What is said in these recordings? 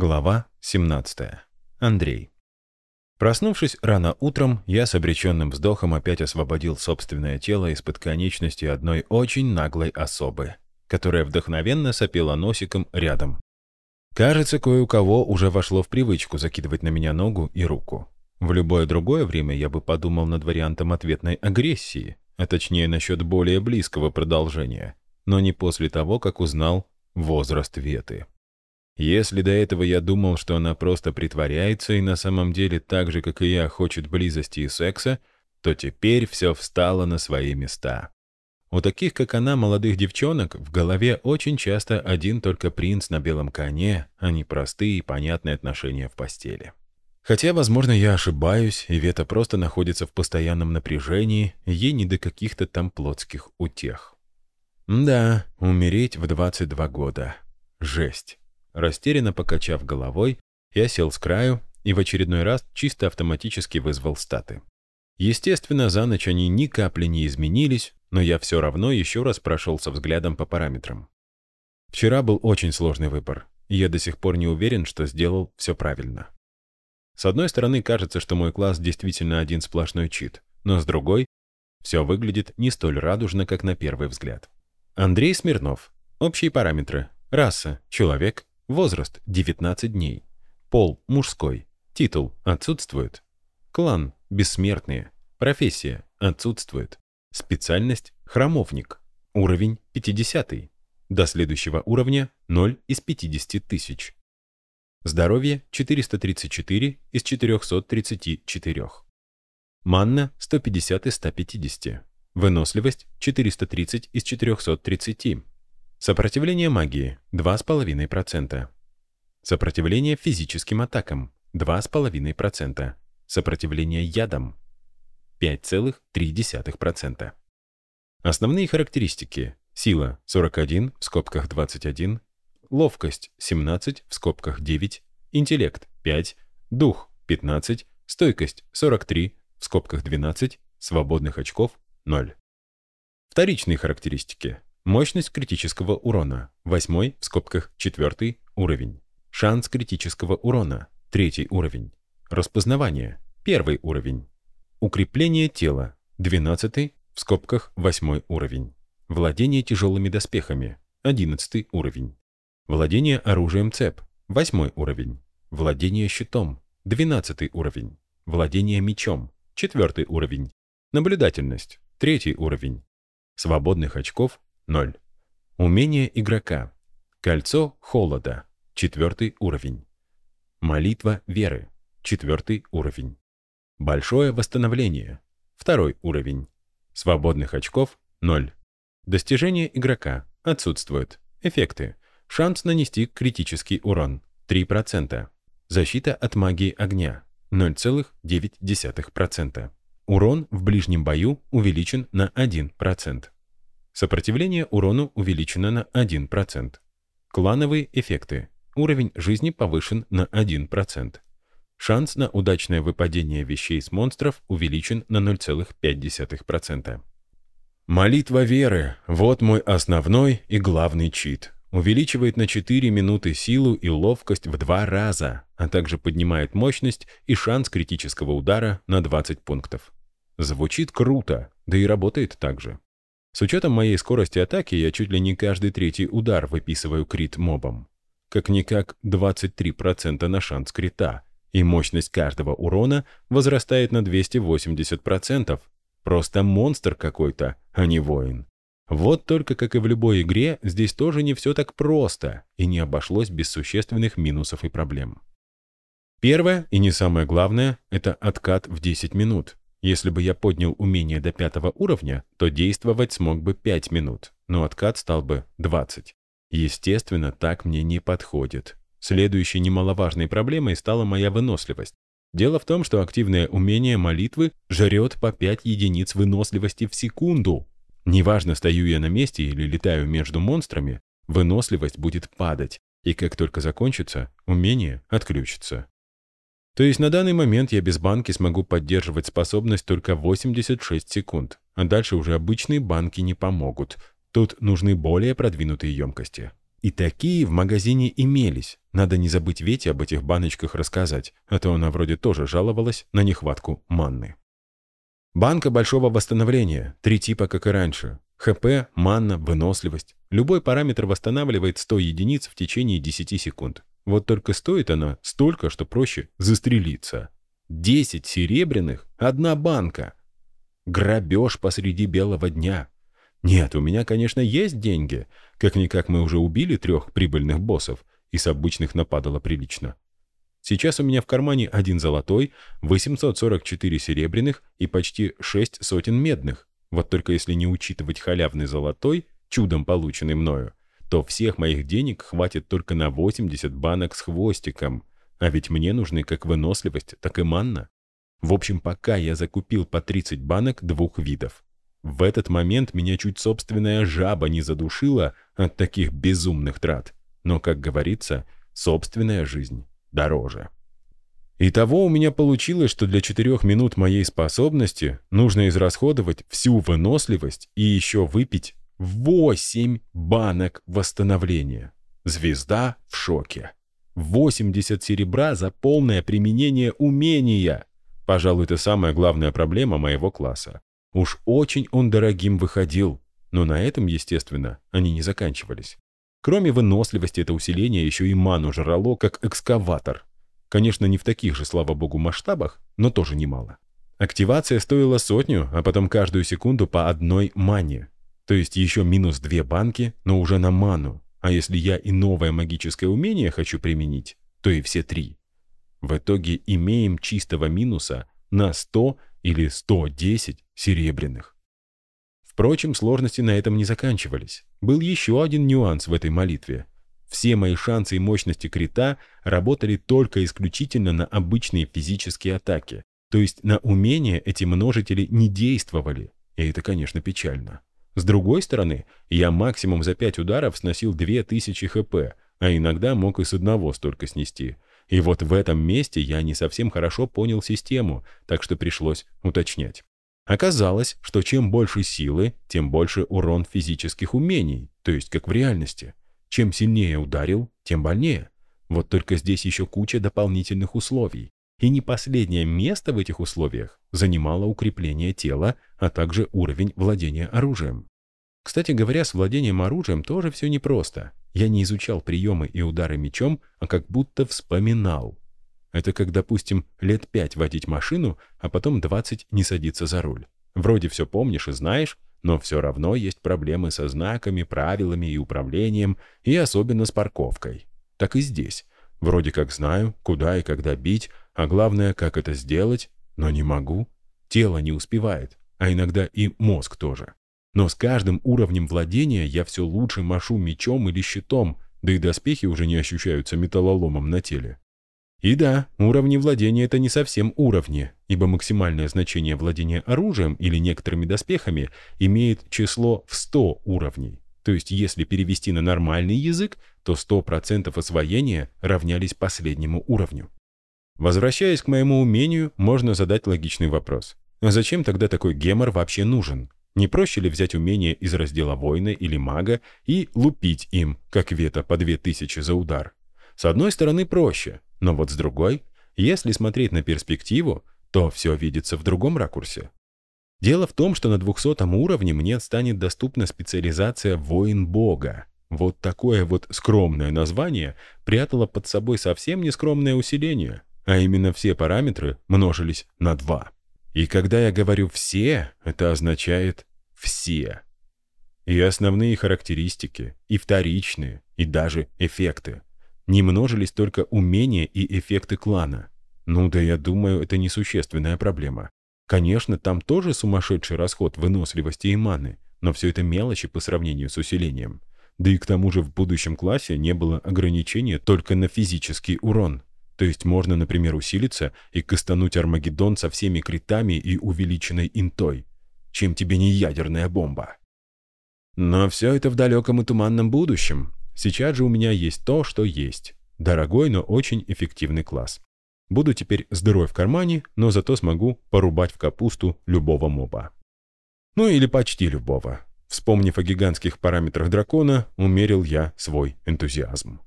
Глава 17. Андрей. Проснувшись рано утром, я с обреченным вздохом опять освободил собственное тело из-под конечности одной очень наглой особы, которая вдохновенно сопела носиком рядом. Кажется, кое у кого уже вошло в привычку закидывать на меня ногу и руку. В любое другое время я бы подумал над вариантом ответной агрессии, а точнее насчет более близкого продолжения, но не после того, как узнал возраст Веты. Если до этого я думал, что она просто притворяется и на самом деле так же, как и я, хочет близости и секса, то теперь все встало на свои места. У таких, как она, молодых девчонок, в голове очень часто один только принц на белом коне, а не простые и понятные отношения в постели. Хотя, возможно, я ошибаюсь, и Вета просто находится в постоянном напряжении, ей не до каких-то там плотских утех. Да, умереть в 22 года. Жесть. Растерянно покачав головой, я сел с краю и в очередной раз чисто автоматически вызвал статы. Естественно, за ночь они ни капли не изменились, но я все равно еще раз прошелся взглядом по параметрам. Вчера был очень сложный выбор, и я до сих пор не уверен, что сделал все правильно. С одной стороны, кажется, что мой класс действительно один сплошной чит, но с другой, все выглядит не столь радужно, как на первый взгляд. Андрей Смирнов. Общие параметры. Раса – человек, Возраст – 19 дней. Пол – мужской. Титул – отсутствует. Клан – бессмертные. Профессия – отсутствует. Специальность – храмовник. Уровень – 50. До следующего уровня – 0 из 50 тысяч. Здоровье – 434 из 434. Манна – 150 из 150. Выносливость – 430 из 430. Сопротивление магии – 2,5%. Сопротивление физическим атакам – 2,5%. Сопротивление ядам – 5,3%. Основные характеристики. Сила – 41 в скобках 21, ловкость – 17 в скобках 9, интеллект – 5, дух – 15, стойкость – 43 в скобках 12, свободных очков – 0. Вторичные характеристики. Мощность критического урона. Восьмой, в скобках четвертый, уровень. Шанс критического урона. Третий уровень. Распознавание. Первый уровень. Укрепление тела. Двенадцатый, в скобках восьмой уровень. Владение тяжелыми доспехами. Одиннадцатый уровень. Владение оружием цеп. Восьмой уровень. Владение щитом. Двенадцатый уровень. Владение мечом. Четвертый уровень. Наблюдательность. Третий уровень. Свободных очков 0. Умение игрока. Кольцо холода. Четвертый уровень. Молитва веры. Четвертый уровень. Большое восстановление. Второй уровень. Свободных очков 0. Достижение игрока. Отсутствует. Эффекты. Шанс нанести критический урон. 3%. Защита от магии огня. 0,9%. Урон в ближнем бою увеличен на 1%. Сопротивление урону увеличено на 1%. Клановые эффекты. Уровень жизни повышен на 1%. Шанс на удачное выпадение вещей с монстров увеличен на 0,5%. Молитва веры – вот мой основной и главный чит. Увеличивает на 4 минуты силу и ловкость в два раза, а также поднимает мощность и шанс критического удара на 20 пунктов. Звучит круто, да и работает так же. С учетом моей скорости атаки я чуть ли не каждый третий удар выписываю крит мобом. Как-никак 23% на шанс крита, и мощность каждого урона возрастает на 280%. Просто монстр какой-то, а не воин. Вот только, как и в любой игре, здесь тоже не все так просто, и не обошлось без существенных минусов и проблем. Первое, и не самое главное, это откат в 10 минут. Если бы я поднял умение до пятого уровня, то действовать смог бы 5 минут, но откат стал бы 20. Естественно, так мне не подходит. Следующей немаловажной проблемой стала моя выносливость. Дело в том, что активное умение молитвы жрет по 5 единиц выносливости в секунду. Неважно, стою я на месте или летаю между монстрами, выносливость будет падать, и как только закончится, умение отключится. То есть на данный момент я без банки смогу поддерживать способность только 86 секунд, а дальше уже обычные банки не помогут. Тут нужны более продвинутые емкости. И такие в магазине имелись. Надо не забыть Вете об этих баночках рассказать, а то она вроде тоже жаловалась на нехватку манны. Банка большого восстановления, три типа, как и раньше. ХП, манна, выносливость. Любой параметр восстанавливает 100 единиц в течение 10 секунд. Вот только стоит она столько, что проще застрелиться. 10 серебряных, одна банка. Грабеж посреди белого дня. Нет, у меня, конечно, есть деньги. Как-никак мы уже убили трех прибыльных боссов, и с обычных нападало прилично. Сейчас у меня в кармане один золотой, 844 серебряных и почти 6 сотен медных. Вот только если не учитывать халявный золотой, чудом полученный мною, то всех моих денег хватит только на 80 банок с хвостиком. А ведь мне нужны как выносливость, так и манна. В общем, пока я закупил по 30 банок двух видов. В этот момент меня чуть собственная жаба не задушила от таких безумных трат. Но, как говорится, собственная жизнь дороже. Итого у меня получилось, что для 4 минут моей способности нужно израсходовать всю выносливость и еще выпить 8 банок восстановления. Звезда в шоке. 80 серебра за полное применение умения. Пожалуй, это самая главная проблема моего класса. Уж очень он дорогим выходил, но на этом, естественно, они не заканчивались. Кроме выносливости, это усиление еще и ману жрало, как экскаватор. Конечно, не в таких же, слава богу, масштабах, но тоже немало. Активация стоила сотню, а потом каждую секунду по одной мане. То есть еще минус две банки, но уже на ману. А если я и новое магическое умение хочу применить, то и все три. В итоге имеем чистого минуса на 100 или 110 серебряных. Впрочем, сложности на этом не заканчивались. Был еще один нюанс в этой молитве. Все мои шансы и мощности крита работали только исключительно на обычные физические атаки. То есть на умения эти множители не действовали. И это, конечно, печально. С другой стороны, я максимум за 5 ударов сносил 2000 хп, а иногда мог и с одного столько снести. И вот в этом месте я не совсем хорошо понял систему, так что пришлось уточнять. Оказалось, что чем больше силы, тем больше урон физических умений, то есть как в реальности. Чем сильнее ударил, тем больнее. Вот только здесь еще куча дополнительных условий. И не последнее место в этих условиях занимало укрепление тела, а также уровень владения оружием. Кстати говоря, с владением оружием тоже все непросто. Я не изучал приемы и удары мечом, а как будто вспоминал. Это как, допустим, лет пять водить машину, а потом 20 не садиться за руль. Вроде все помнишь и знаешь, но все равно есть проблемы со знаками, правилами и управлением, и особенно с парковкой. Так и здесь. Вроде как знаю, куда и когда бить, а главное, как это сделать, но не могу. Тело не успевает, а иногда и мозг тоже. Но с каждым уровнем владения я все лучше машу мечом или щитом, да и доспехи уже не ощущаются металлоломом на теле. И да, уровни владения — это не совсем уровни, ибо максимальное значение владения оружием или некоторыми доспехами имеет число в 100 уровней. То есть если перевести на нормальный язык, то 100% освоения равнялись последнему уровню. Возвращаясь к моему умению, можно задать логичный вопрос. А зачем тогда такой гемор вообще нужен? Не проще ли взять умение из раздела воина или мага и лупить им, как вета, по 2000 за удар? С одной стороны проще, но вот с другой, если смотреть на перспективу, то все видится в другом ракурсе. Дело в том, что на 200 уровне мне станет доступна специализация «Воин Бога». Вот такое вот скромное название прятало под собой совсем нескромное усиление, а именно все параметры множились на 2. И когда я говорю «все», это означает «все». И основные характеристики, и вторичные, и даже эффекты. Не множились только умения и эффекты клана. Ну да я думаю, это несущественная проблема. Конечно, там тоже сумасшедший расход выносливости и маны, но все это мелочи по сравнению с усилением. Да и к тому же в будущем классе не было ограничения только на физический урон. То есть можно, например, усилиться и кастануть Армагеддон со всеми критами и увеличенной интой. Чем тебе не ядерная бомба? Но все это в далеком и туманном будущем, Сейчас же у меня есть то, что есть. Дорогой, но очень эффективный класс. Буду теперь с дырой в кармане, но зато смогу порубать в капусту любого моба. Ну или почти любого. Вспомнив о гигантских параметрах дракона, умерил я свой энтузиазм.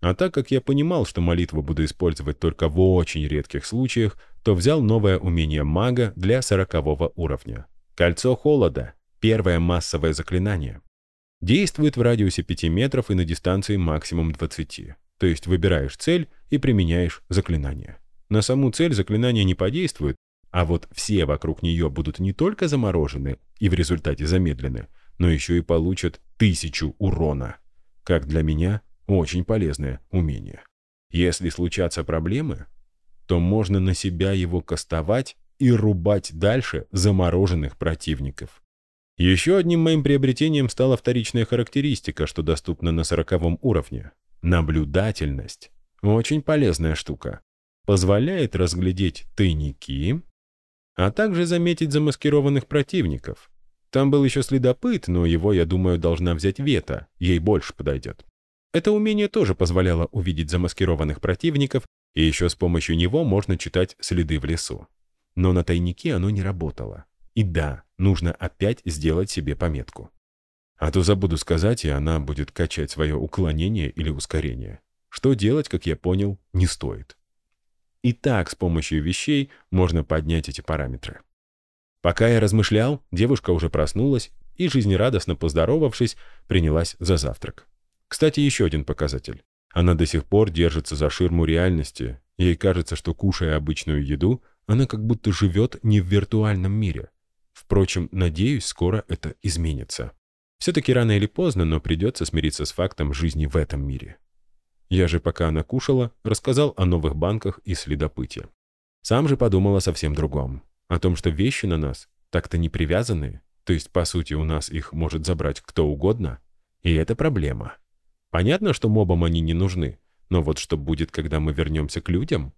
А так как я понимал, что молитву буду использовать только в очень редких случаях, то взял новое умение мага для сорокового уровня. Кольцо холода — первое массовое заклинание. Действует в радиусе 5 метров и на дистанции максимум 20. То есть выбираешь цель и применяешь заклинание. На саму цель заклинание не подействует, а вот все вокруг нее будут не только заморожены и в результате замедлены, но еще и получат тысячу урона. Как для меня, очень полезное умение. Если случатся проблемы, то можно на себя его кастовать и рубать дальше замороженных противников. Еще одним моим приобретением стала вторичная характеристика, что доступна на сороковом уровне. Наблюдательность. Очень полезная штука. Позволяет разглядеть тайники, а также заметить замаскированных противников. Там был еще следопыт, но его, я думаю, должна взять Вета, ей больше подойдет. Это умение тоже позволяло увидеть замаскированных противников, и еще с помощью него можно читать следы в лесу. Но на тайнике оно не работало. И да, нужно опять сделать себе пометку. А то забуду сказать, и она будет качать свое уклонение или ускорение. Что делать, как я понял, не стоит. И так с помощью вещей можно поднять эти параметры. Пока я размышлял, девушка уже проснулась и, жизнерадостно поздоровавшись, принялась за завтрак. Кстати, еще один показатель. Она до сих пор держится за ширму реальности. Ей кажется, что, кушая обычную еду, она как будто живет не в виртуальном мире, Впрочем, надеюсь, скоро это изменится. Все-таки рано или поздно, но придется смириться с фактом жизни в этом мире. Я же, пока она кушала, рассказал о новых банках и следопыте. Сам же подумал о совсем другом. О том, что вещи на нас так-то не привязаны, то есть, по сути, у нас их может забрать кто угодно. И это проблема. Понятно, что мобам они не нужны, но вот что будет, когда мы вернемся к людям?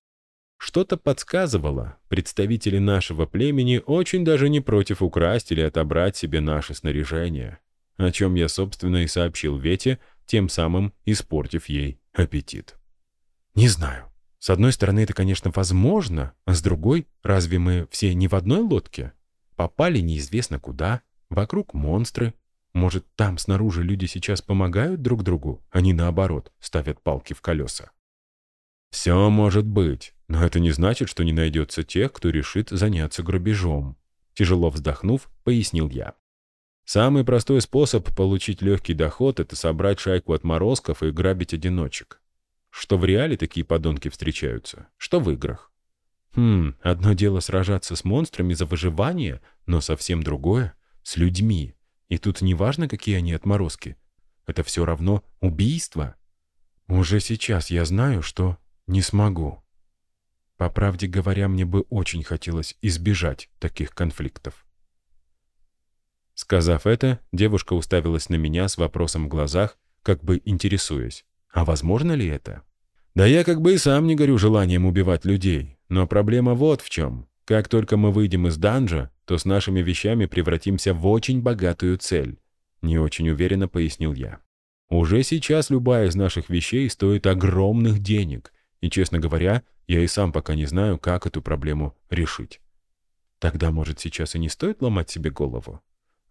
Что-то подсказывало, представители нашего племени очень даже не против украсть или отобрать себе наше снаряжение, о чем я, собственно, и сообщил Вете, тем самым испортив ей аппетит. Не знаю. С одной стороны, это, конечно, возможно, а с другой, разве мы все не в одной лодке? Попали неизвестно куда, вокруг монстры. Может, там снаружи люди сейчас помогают друг другу, а не наоборот, ставят палки в колеса. Все может быть, но это не значит, что не найдется тех, кто решит заняться грабежом. Тяжело вздохнув, пояснил я. Самый простой способ получить легкий доход – это собрать шайку отморозков и грабить одиночек. Что в реале такие подонки встречаются, что в играх. Хм, одно дело сражаться с монстрами за выживание, но совсем другое – с людьми. И тут не важно, какие они отморозки. Это все равно убийство. Уже сейчас я знаю, что не смогу. По правде говоря, мне бы очень хотелось избежать таких конфликтов. Сказав это, девушка уставилась на меня с вопросом в глазах, как бы интересуясь, а возможно ли это? Да я как бы и сам не горю желанием убивать людей, но проблема вот в чем. Как только мы выйдем из данжа, то с нашими вещами превратимся в очень богатую цель. Не очень уверенно пояснил я. Уже сейчас любая из наших вещей стоит огромных денег, и, честно говоря, я и сам пока не знаю, как эту проблему решить. Тогда, может, сейчас и не стоит ломать себе голову?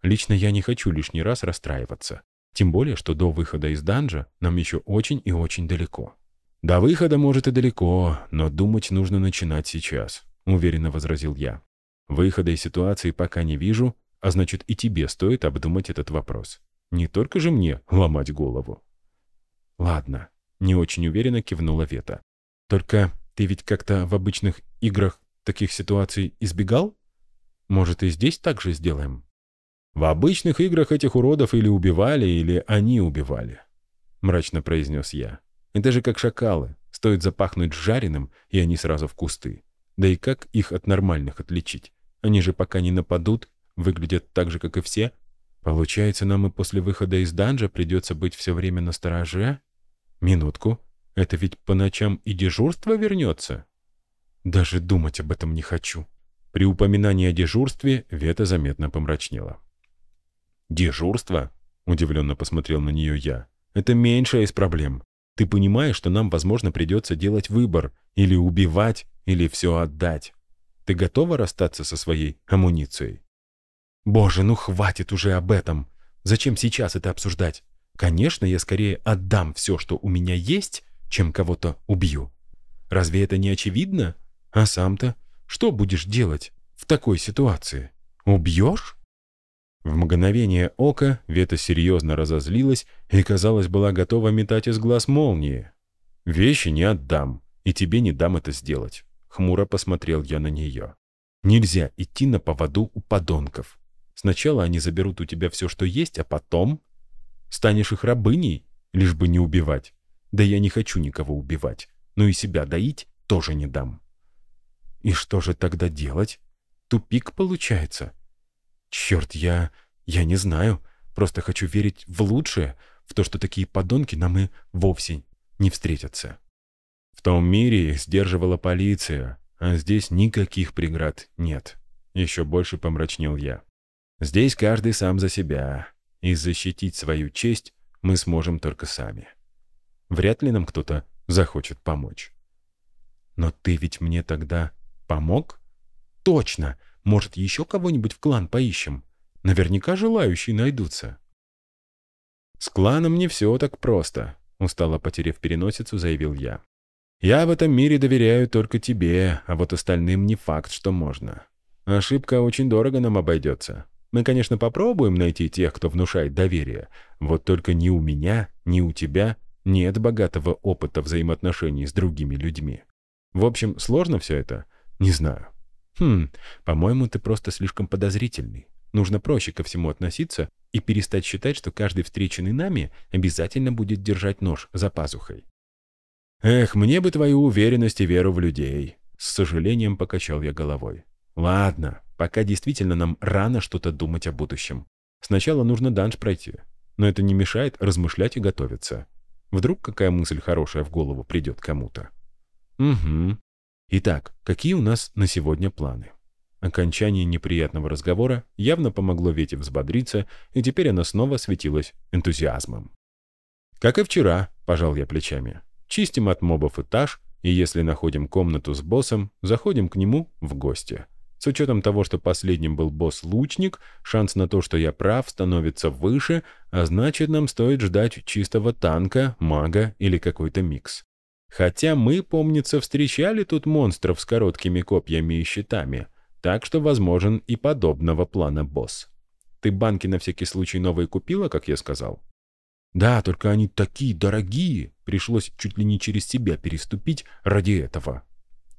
Лично я не хочу лишний раз расстраиваться. Тем более, что до выхода из данжа нам еще очень и очень далеко. До выхода, может, и далеко, но думать нужно начинать сейчас, уверенно возразил я. Выхода из ситуации пока не вижу, а значит и тебе стоит обдумать этот вопрос. Не только же мне ломать голову. Ладно, не очень уверенно кивнула Вета. Только ты ведь как-то в обычных играх таких ситуаций избегал? Может, и здесь так же сделаем? В обычных играх этих уродов или убивали, или они убивали, мрачно произнес я. Это же как шакалы. Стоит запахнуть жареным, и они сразу в кусты. Да и как их от нормальных отличить? Они же пока не нападут, выглядят так же, как и все. Получается, нам и после выхода из данжа придется быть все время на стороже? Минутку. Это ведь по ночам и дежурство вернется? Даже думать об этом не хочу. При упоминании о дежурстве Вета заметно помрачнела. «Дежурство?» — удивленно посмотрел на нее я. «Это меньшая из проблем. Ты понимаешь, что нам, возможно, придется делать выбор. Или убивать, или все отдать. Ты готова расстаться со своей амуницией?» «Боже, ну хватит уже об этом!» Зачем сейчас это обсуждать? Конечно, я скорее отдам все, что у меня есть, чем кого-то убью. Разве это не очевидно? А сам-то что будешь делать в такой ситуации? Убьешь? В мгновение ока Вета серьезно разозлилась и, казалось, была готова метать из глаз молнии. «Вещи не отдам, и тебе не дам это сделать», — хмуро посмотрел я на нее. «Нельзя идти на поводу у подонков. Сначала они заберут у тебя все, что есть, а потом станешь их рабыней, лишь бы не убивать. Да я не хочу никого убивать, но и себя доить тоже не дам». «И что же тогда делать? Тупик получается?» «Черт, я... я не знаю. Просто хочу верить в лучшее, в то, что такие подонки нам и вовсе не встретятся». В том мире их сдерживала полиция, а здесь никаких преград нет. Еще больше помрачнел я. Здесь каждый сам за себя, и защитить свою честь мы сможем только сами. Вряд ли нам кто-то захочет помочь. Но ты ведь мне тогда помог? Точно! Может, еще кого-нибудь в клан поищем? Наверняка желающие найдутся. С кланом не все так просто, устало потеряв переносицу, заявил я. Я в этом мире доверяю только тебе, а вот остальным не факт, что можно. Ошибка очень дорого нам обойдется. Мы, конечно, попробуем найти тех, кто внушает доверие. Вот только ни у меня, ни у тебя нет богатого опыта взаимоотношений с другими людьми. В общем, сложно все это? Не знаю. «Хм, по-моему, ты просто слишком подозрительный. Нужно проще ко всему относиться и перестать считать, что каждый встреченный нами обязательно будет держать нож за пазухой». «Эх, мне бы твою уверенность и веру в людей», — с сожалением покачал я головой. «Ладно, пока действительно нам рано что-то думать о будущем. Сначала нужно данж пройти, но это не мешает размышлять и готовиться. Вдруг какая мысль хорошая в голову придет кому-то». «Угу», Итак, какие у нас на сегодня планы? Окончание неприятного разговора явно помогло Вете взбодриться, и теперь она снова светилась энтузиазмом. Как и вчера, пожал я плечами. Чистим от мобов этаж, и если находим комнату с боссом, заходим к нему в гости. С учетом того, что последним был босс-лучник, шанс на то, что я прав, становится выше, а значит, нам стоит ждать чистого танка, мага или какой-то микс. Хотя мы, помнится, встречали тут монстров с короткими копьями и щитами, так что возможен и подобного плана босс. Ты банки на всякий случай новые купила, как я сказал? Да, только они такие дорогие, пришлось чуть ли не через себя переступить ради этого.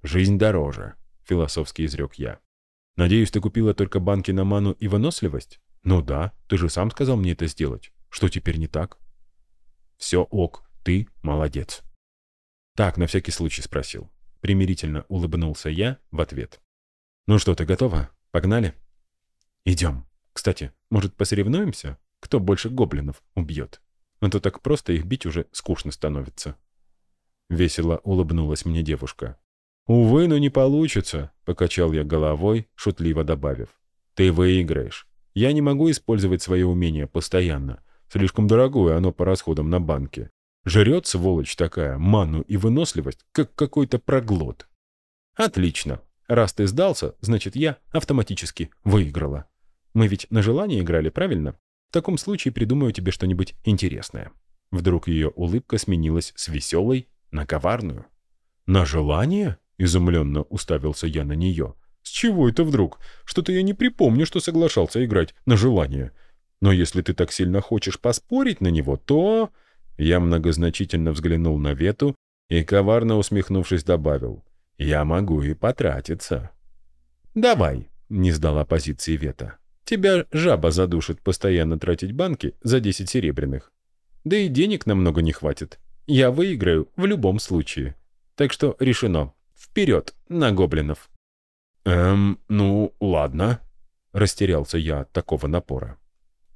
Жизнь дороже, философски изрек я. Надеюсь, ты купила только банки на ману и выносливость? Ну да, ты же сам сказал мне это сделать. Что теперь не так? Все ок, ты молодец. Так, на всякий случай спросил. Примирительно улыбнулся я в ответ. «Ну что, ты готова? Погнали?» «Идем. Кстати, может, посоревнуемся? Кто больше гоблинов убьет? А то так просто их бить уже скучно становится». Весело улыбнулась мне девушка. «Увы, но не получится», — покачал я головой, шутливо добавив. «Ты выиграешь. Я не могу использовать свое умение постоянно. Слишком дорогое оно по расходам на банке. Жрет, сволочь такая, ману и выносливость, как какой-то проглот. Отлично. Раз ты сдался, значит, я автоматически выиграла. Мы ведь на желание играли, правильно? В таком случае придумаю тебе что-нибудь интересное. Вдруг ее улыбка сменилась с веселой на коварную. «На желание?» — изумленно уставился я на нее. «С чего это вдруг? Что-то я не припомню, что соглашался играть на желание. Но если ты так сильно хочешь поспорить на него, то...» Я многозначительно взглянул на Вету и, коварно усмехнувшись, добавил, «Я могу и потратиться». «Давай», — не сдала позиции Вета. «Тебя жаба задушит постоянно тратить банки за 10 серебряных. Да и денег намного не хватит. Я выиграю в любом случае. Так что решено. Вперед, на гоблинов». «Эм, ну, ладно», — растерялся я от такого напора.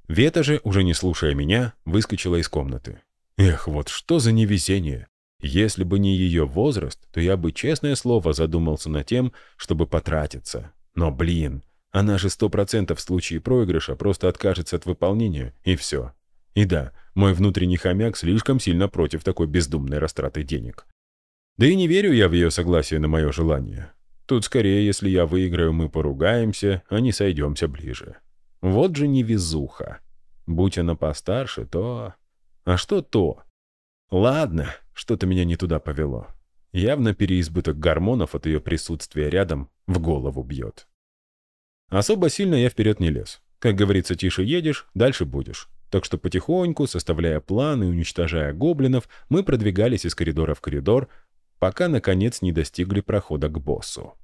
Вета же, уже не слушая меня, выскочила из комнаты. Эх, вот что за невезение. Если бы не ее возраст, то я бы, честное слово, задумался над тем, чтобы потратиться. Но, блин, она же сто процентов в случае проигрыша просто откажется от выполнения, и все. И да, мой внутренний хомяк слишком сильно против такой бездумной растраты денег. Да и не верю я в ее согласие на мое желание. Тут скорее, если я выиграю, мы поругаемся, а не сойдемся ближе. Вот же невезуха. Будь она постарше, то... А что то? Ладно, что-то меня не туда повело. Явно переизбыток гормонов от ее присутствия рядом в голову бьет. Особо сильно я вперед не лез. Как говорится, тише едешь, дальше будешь. Так что потихоньку, составляя план и уничтожая гоблинов, мы продвигались из коридора в коридор, пока, наконец, не достигли прохода к боссу.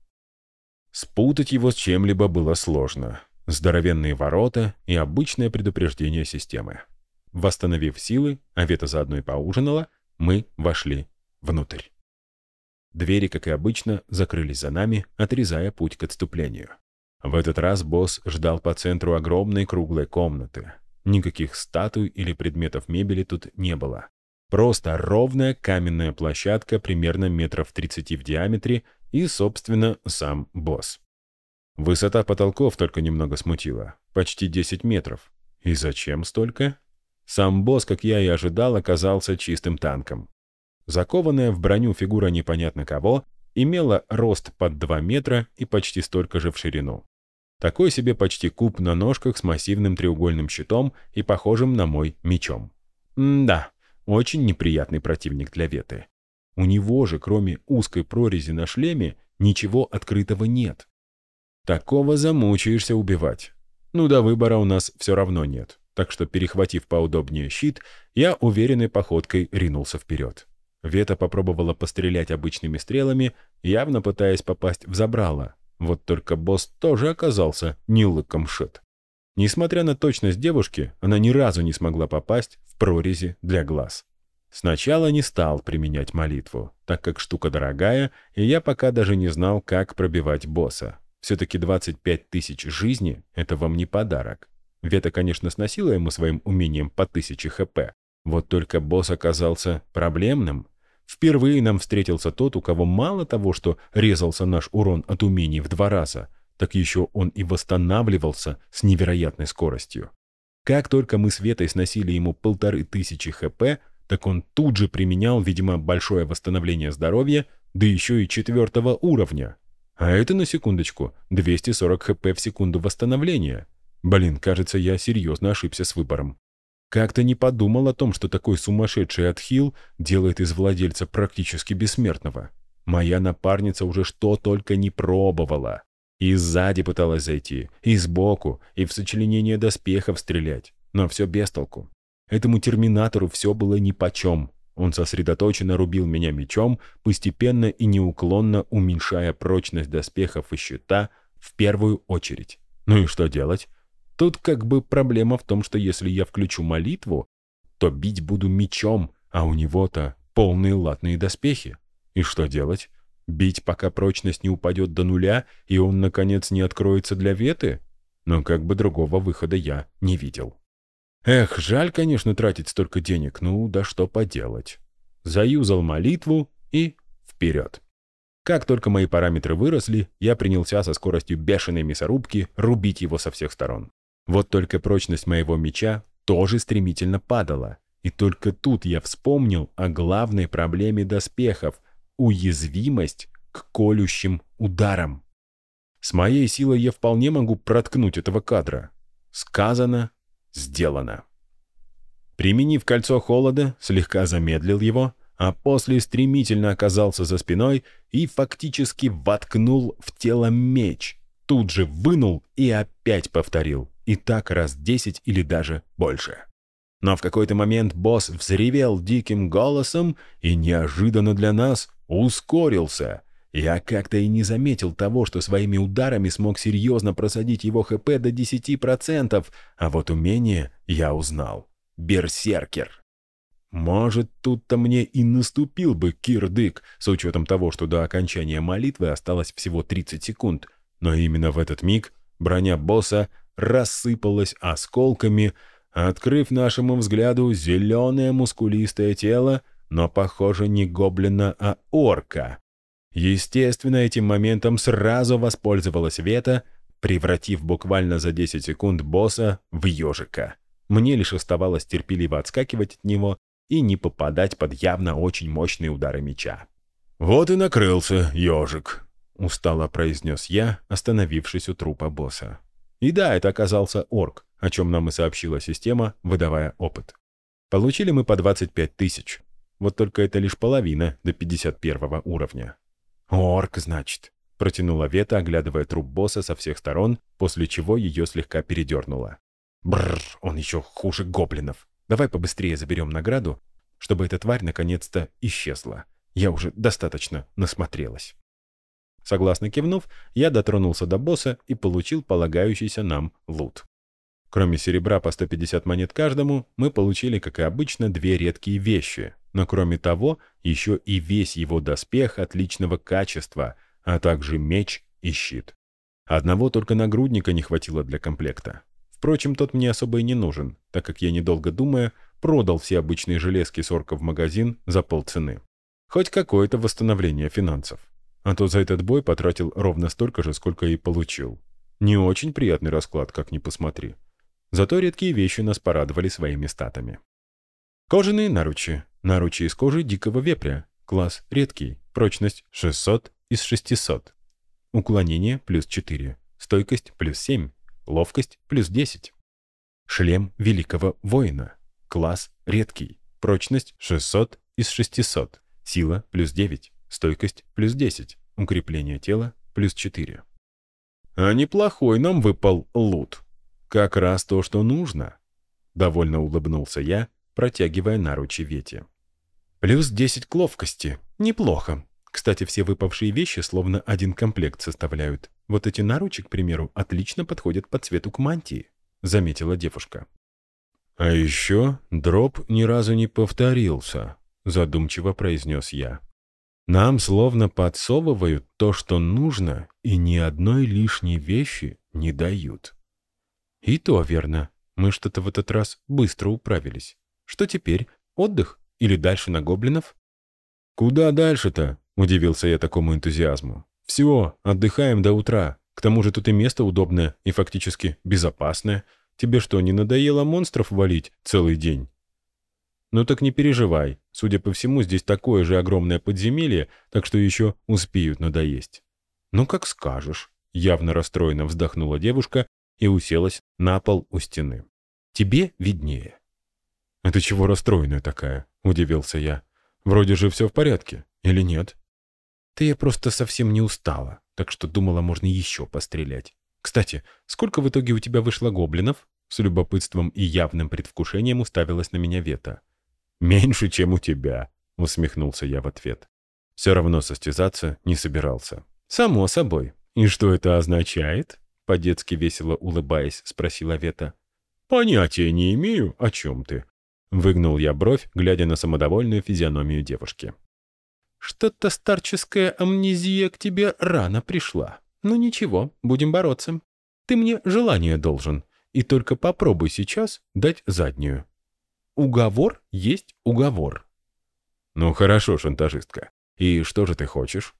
Спутать его с чем-либо было сложно. Здоровенные ворота и обычное предупреждение системы. Восстановив силы, а Вета заодно и поужинала, мы вошли внутрь. Двери, как и обычно, закрылись за нами, отрезая путь к отступлению. В этот раз босс ждал по центру огромной круглой комнаты. Никаких статуй или предметов мебели тут не было. Просто ровная каменная площадка примерно метров 30 в диаметре и, собственно, сам босс. Высота потолков только немного смутила. Почти 10 метров. И зачем столько? Сам босс, как я и ожидал, оказался чистым танком. Закованная в броню фигура непонятно кого имела рост под 2 метра и почти столько же в ширину. Такой себе почти куб на ножках с массивным треугольным щитом и похожим на мой мечом. М да, очень неприятный противник для Веты. У него же, кроме узкой прорези на шлеме, ничего открытого нет. Такого замучаешься убивать. Ну до выбора у нас все равно нет. Так что, перехватив поудобнее щит, я уверенной походкой ринулся вперед. Вета попробовала пострелять обычными стрелами, явно пытаясь попасть в забрало. Вот только босс тоже оказался не лыком шит. Несмотря на точность девушки, она ни разу не смогла попасть в прорези для глаз. Сначала не стал применять молитву, так как штука дорогая, и я пока даже не знал, как пробивать босса. Все-таки 25 тысяч жизни — это вам не подарок. Вета, конечно, сносила ему своим умением по тысяче хп. Вот только босс оказался проблемным, Впервые нам встретился тот, у кого мало того, что резался наш урон от умений в два раза, так еще он и восстанавливался с невероятной скоростью. Как только мы с Ветой сносили ему полторы тысячи хп, так он тут же применял, видимо, большое восстановление здоровья, да еще и четвертого уровня. А это, на секундочку, 240 хп в секунду восстановления. Блин, кажется, я серьезно ошибся с выбором. Как-то не подумал о том, что такой сумасшедший отхил делает из владельца практически бессмертного. Моя напарница уже что только не пробовала. И сзади пыталась зайти, и сбоку, и в сочленение доспехов стрелять. Но все без толку. Этому терминатору все было нипочем. Он сосредоточенно рубил меня мечом, постепенно и неуклонно уменьшая прочность доспехов и щита в первую очередь. Ну и что делать? Тут как бы проблема в том, что если я включу молитву, то бить буду мечом, а у него-то полные латные доспехи. И что делать? Бить, пока прочность не упадет до нуля, и он, наконец, не откроется для веты? Но как бы другого выхода я не видел. Эх, жаль, конечно, тратить столько денег, ну да что поделать. Заюзал молитву и вперед. Как только мои параметры выросли, я принялся со скоростью бешеной мясорубки рубить его со всех сторон. Вот только прочность моего меча тоже стремительно падала. И только тут я вспомнил о главной проблеме доспехов – уязвимость к колющим ударам. С моей силой я вполне могу проткнуть этого кадра. Сказано, сделано. Применив кольцо холода, слегка замедлил его, а после стремительно оказался за спиной и фактически воткнул в тело меч. Тут же вынул и опять повторил. И так раз десять или даже больше. Но в какой-то момент босс взревел диким голосом и неожиданно для нас ускорился. Я как-то и не заметил того, что своими ударами смог серьезно просадить его ХП до 10%, а вот умение я узнал. Берсеркер. Может, тут-то мне и наступил бы кирдык, с учетом того, что до окончания молитвы осталось всего 30 секунд. Но именно в этот миг броня босса рассыпалась осколками, открыв нашему взгляду зеленое мускулистое тело, но, похоже, не гоблина, а орка. Естественно, этим моментом сразу воспользовалась Вета, превратив буквально за 10 секунд босса в ежика. Мне лишь оставалось терпеливо отскакивать от него и не попадать под явно очень мощные удары меча. «Вот и накрылся ежик», — устало произнес я, остановившись у трупа босса. И да, это оказался орк, о чем нам и сообщила система, выдавая опыт. Получили мы по 25 тысяч. Вот только это лишь половина до 51 уровня. «Орк, значит», — протянула Вета, оглядывая труп босса со всех сторон, после чего ее слегка передернула. «Бррр, он еще хуже гоблинов. Давай побыстрее заберем награду, чтобы эта тварь наконец-то исчезла. Я уже достаточно насмотрелась». Согласно кивнув, я дотронулся до босса и получил полагающийся нам лут. Кроме серебра по 150 монет каждому, мы получили, как и обычно, две редкие вещи. Но кроме того, еще и весь его доспех отличного качества, а также меч и щит. Одного только нагрудника не хватило для комплекта. Впрочем, тот мне особо и не нужен, так как я, недолго думая, продал все обычные железки сорка в магазин за полцены. Хоть какое-то восстановление финансов. А то за этот бой потратил ровно столько же, сколько и получил. Не очень приятный расклад, как ни посмотри. Зато редкие вещи нас порадовали своими статами. Кожаные наручи. Наручи из кожи дикого вепря. Класс редкий. Прочность 600 из 600. Уклонение плюс 4. Стойкость плюс 7. Ловкость плюс 10. Шлем великого воина. Класс редкий. Прочность 600 из 600. Сила плюс 9. Стойкость плюс 10. Укрепление тела плюс 4. А неплохой нам выпал лут. «Как раз то, что нужно», — довольно улыбнулся я, протягивая наручи Вете. «Плюс десять к ловкости. Неплохо. Кстати, все выпавшие вещи словно один комплект составляют. Вот эти наручи, к примеру, отлично подходят по цвету к мантии», — заметила девушка. «А еще дроп ни разу не повторился», — задумчиво произнес я. «Нам словно подсовывают то, что нужно, и ни одной лишней вещи не дают». «И то верно. Мы что-то в этот раз быстро управились. Что теперь? Отдых? Или дальше на гоблинов?» «Куда дальше-то?» — удивился я такому энтузиазму. «Все, отдыхаем до утра. К тому же тут и место удобное и фактически безопасное. Тебе что, не надоело монстров валить целый день?» «Ну так не переживай. Судя по всему, здесь такое же огромное подземелье, так что еще успеют надоесть». «Ну как скажешь», — явно расстроенно вздохнула девушка и уселась на пол у стены. «Тебе виднее». «Это чего расстроенная такая?» — удивился я. «Вроде же все в порядке, или нет?» «Да я просто совсем не устала, так что думала, можно еще пострелять. Кстати, сколько в итоге у тебя вышло гоблинов?» С любопытством и явным предвкушением уставилась на меня Вета. «Меньше, чем у тебя», — усмехнулся я в ответ. Все равно состязаться не собирался. «Само собой. И что это означает?» По-детски весело улыбаясь, спросила Вета. «Понятия не имею, о чем ты». Выгнул я бровь, глядя на самодовольную физиономию девушки. «Что-то старческая амнезия к тебе рано пришла. Ну ничего, будем бороться. Ты мне желание должен, и только попробуй сейчас дать заднюю. Уговор есть уговор». «Ну хорошо, шантажистка. И что же ты хочешь?»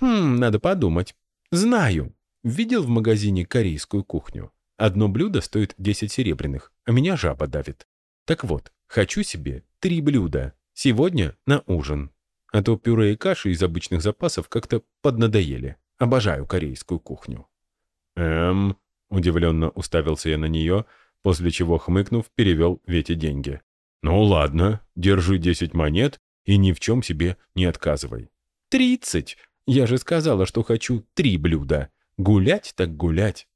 «Хм, надо подумать. Знаю. Видел в магазине корейскую кухню? Одно блюдо стоит 10 серебряных, а меня жаба давит. Так вот, хочу себе три блюда. Сегодня на ужин. А то пюре и каши из обычных запасов как-то поднадоели. Обожаю корейскую кухню. Эм, удивленно уставился я на нее, после чего, хмыкнув, перевел Вете деньги. «Ну ладно, держи 10 монет и ни в чем себе не отказывай». «Тридцать! Я же сказала, что хочу три блюда. Гулять так гулять.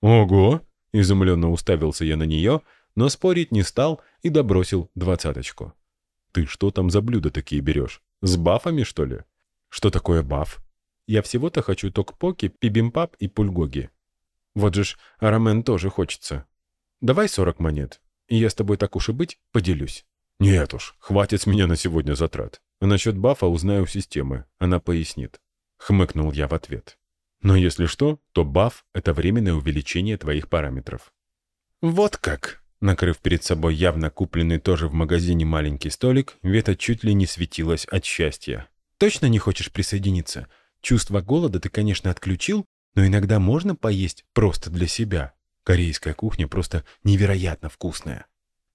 Ого! Изумленно уставился я на нее, но спорить не стал и добросил двадцаточку. Ты что там за блюда такие берешь? С бафами, что ли? Что такое баф? Я всего-то хочу токпоки, пибимпап и пульгоги. Вот же ж, арамен тоже хочется. Давай сорок монет, и я с тобой так уж и быть поделюсь. Нет уж, хватит с меня на сегодня затрат. А насчет бафа узнаю у системы, она пояснит. Хмыкнул я в ответ. Но если что, то баф — это временное увеличение твоих параметров. Вот как. Накрыв перед собой явно купленный тоже в магазине маленький столик, Вета чуть ли не светилась от счастья. «Точно не хочешь присоединиться? Чувство голода ты, конечно, отключил, но иногда можно поесть просто для себя. Корейская кухня просто невероятно вкусная».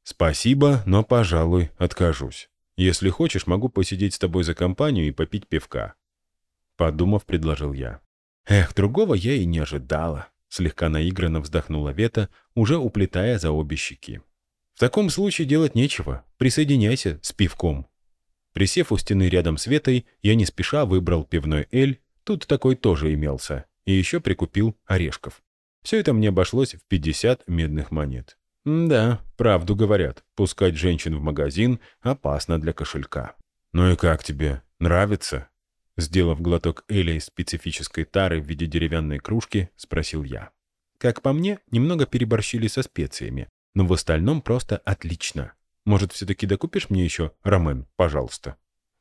«Спасибо, но, пожалуй, откажусь. Если хочешь, могу посидеть с тобой за компанию и попить пивка». Подумав, предложил я. Эх, другого я и не ожидала. Слегка наигранно вздохнула Вета, уже уплетая за обе щеки. «В таком случае делать нечего. Присоединяйся с пивком». Присев у стены рядом с Ветой, я не спеша выбрал пивной «Эль», тут такой тоже имелся, и еще прикупил орешков. Все это мне обошлось в 50 медных монет. да, правду говорят, пускать женщин в магазин опасно для кошелька. «Ну и как тебе? Нравится?» Сделав глоток Эля из специфической тары в виде деревянной кружки, спросил я. Как по мне, немного переборщили со специями, но в остальном просто отлично. Может, все-таки докупишь мне еще рамен, пожалуйста?»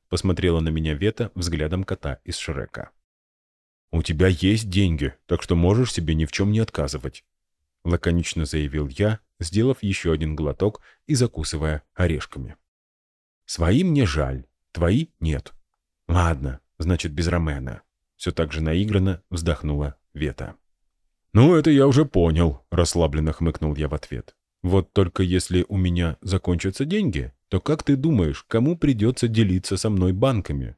Посмотрела на меня Вета взглядом кота из Шрека. «У тебя есть деньги, так что можешь себе ни в чем не отказывать», лаконично заявил я, сделав еще один глоток и закусывая орешками. «Свои мне жаль, твои нет. Ладно, значит, без ромена». Все так же наигранно вздохнула Вета. «Ну, это я уже понял», — расслабленно хмыкнул я в ответ. «Вот только если у меня закончатся деньги, то как ты думаешь, кому придется делиться со мной банками?»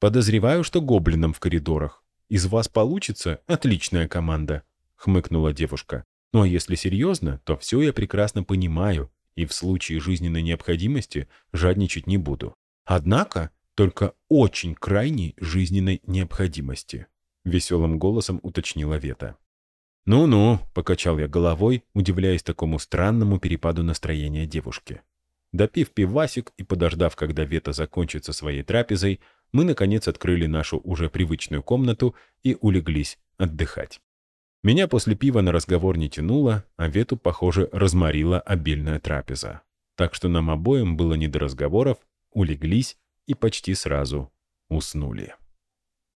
«Подозреваю, что гоблинам в коридорах. Из вас получится отличная команда», — хмыкнула девушка. «Ну а если серьезно, то все я прекрасно понимаю, и в случае жизненной необходимости жадничать не буду. Однако только очень крайней жизненной необходимости», — веселым голосом уточнила Вета. «Ну-ну», — покачал я головой, удивляясь такому странному перепаду настроения девушки. Допив пивасик и подождав, когда Вета закончится своей трапезой, мы, наконец, открыли нашу уже привычную комнату и улеглись отдыхать. Меня после пива на разговор не тянуло, а Вету, похоже, разморила обильная трапеза. Так что нам обоим было не до разговоров, улеглись и почти сразу уснули.